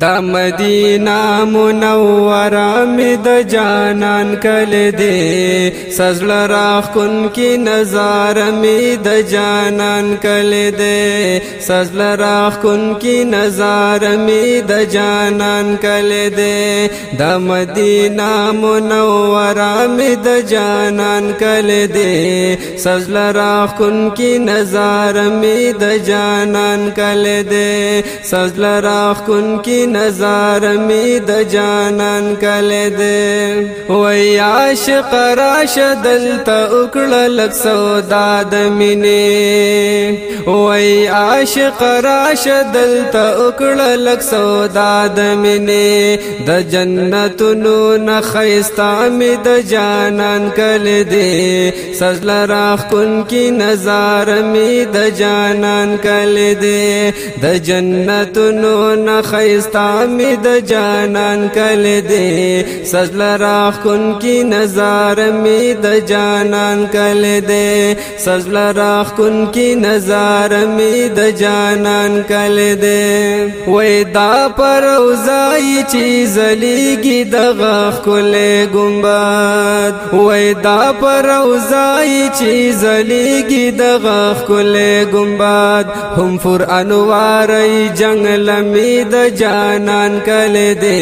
دا مدینه منوره می د جانان کله دې سزل راخ کن کی نظر می د جانان کله دې سزل راخ کن کی نظر می د جانان کله دې دا مدینه منوره می د جانان کله دې سزل راخ کن کی نظر می د جانان کله دې سزل راخ کن کی نظر می د جانان کله دې وای عاشق راشد دلته وکړه لک سودا د مینې وای عاشق راشد دلته وکړه لک سودا د مینې د جنت نو نخيستا می د جانان کله دې سجل راخ کن کی نظر می د جانان کله دې د جنت نو نخيستا افغانستان می د جانان کل دې سجل راخ کن کی نظر می د جانان کل دې سجل راخ کن کی نظر می د جانان کل دې وې دا پر اوزای چی زلیږي د غخ کل ګمبد وې دا پر اوزای چی زلیږي د غخ کل ګمبد هم فر انوار جنگل می د جانان نان کل دے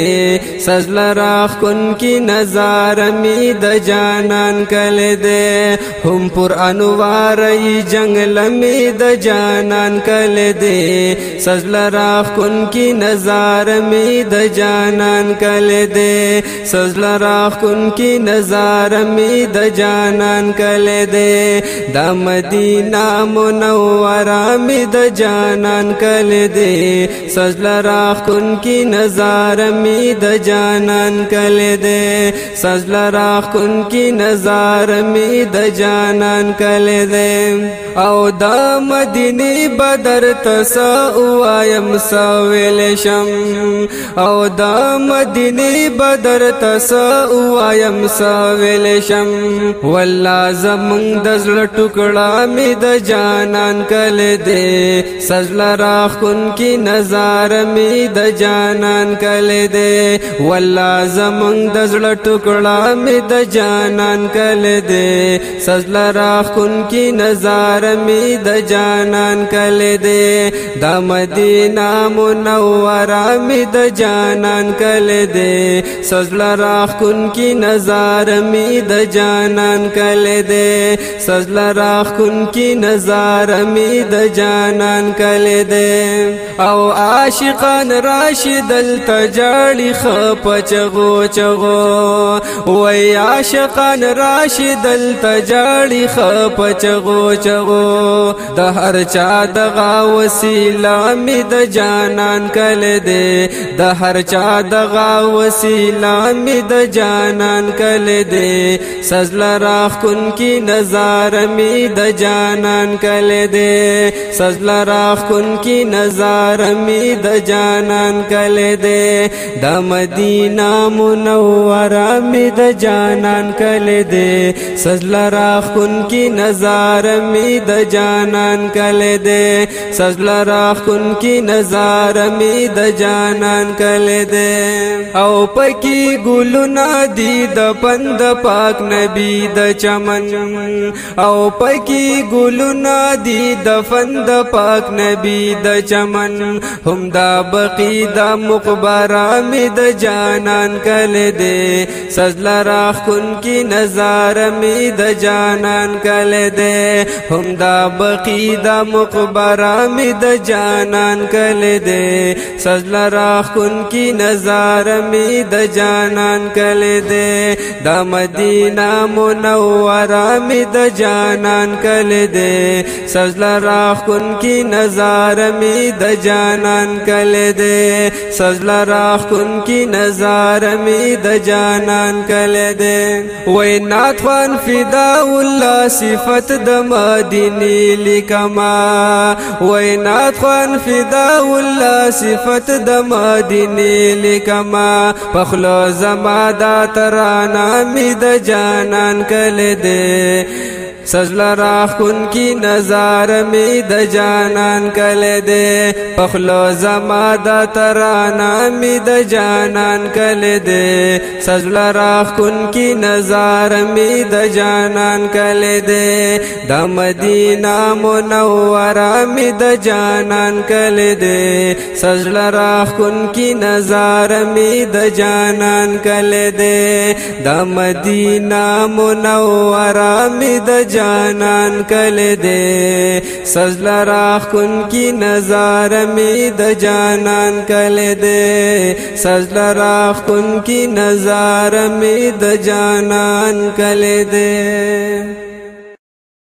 سزل راخ کن کی نظار می د جانان کل دے ہم پر انوار ای جنگل می د جانان کل دے سزل راخ کن کی نظار می د جانان کل دے سزل راخ کن کی نظار می د جانان کل دے دا مدینہ منورہ می د جانان کل دے سزل راخ کن جهان کی نظاره می د جانان کله دے سجل راخ کن کی نظاره می د جانان کله دے او د مدینه بدر تسا وایم سویل شم او د مدینه بدر تسا وایم سویل شم والله زمون د زړه ټوکړه می د جانان کله دې سجل راخ کن کی نظر می د جانان کله دې والله زمون د زړه ټوکړه می د جانان کله دې سجل راخ کن کی نظر می د جانان کله دې د مدینه منوره می د جانان کله دې سزل راخ کن کی نظر می د جانان کله دې سزل راخ کن کی نظر می د جانان کله دې او عاشقان راشد التجاړي خپچغو چغو وای عاشقان راشد التجاړي خپچغو چغو د هر چا دغه وسیله می د جانان کله دے د هر چا دغه وسیله می د جانان کله دے سزل راخ کن کی نظر می د جانان کله دے سزل راخ کن کی نظر می د جانان کله دے د مدینہ منوره می د جانان کله دے سزل راخ کن کی نظر می د جانان کله دې سجل راخ کن کی نظر می د جانان کله دې او پکی ګلونا دی د پند پاک نبی د چمن او پکی ګلونا دی د فند پاک نبی د چمن هم دا بقی د مقبره می د جانان کله دې سجل راخ کن کی نظر می د جانان کله دې هم دا بقی دا مقبره می د جانان کل دے سجل راخ کن کی نظار می د جانان کل دے دا مدینہ منوره می د جانان کل دے سجل راخ کن کی نظار می د جانان کل دے سجل راخ کن کی نظار می د جانان کل دے وینات خوان فدا الله صفت د مدینہ دینی لکما وینات خوان فدا الله صفت د مدینی لکما پخلو زما دا ترانا می د جانان کله دے سجلا راخ کن کی نظار می د جانان کله دے پخلو زما د ترانا می د جانان کله دے سجلا راخ کن کی نظار می د جانان کله دے د مدینه منوره می د جانان کله دے سجلا راخ کن کی نظار می د جانان کله دے د مدینه منوره می د جانان کل دے سجل راخ کن کی نظار می د جانان کل دے سجل راخ کن کی نظار می د جانان کل دے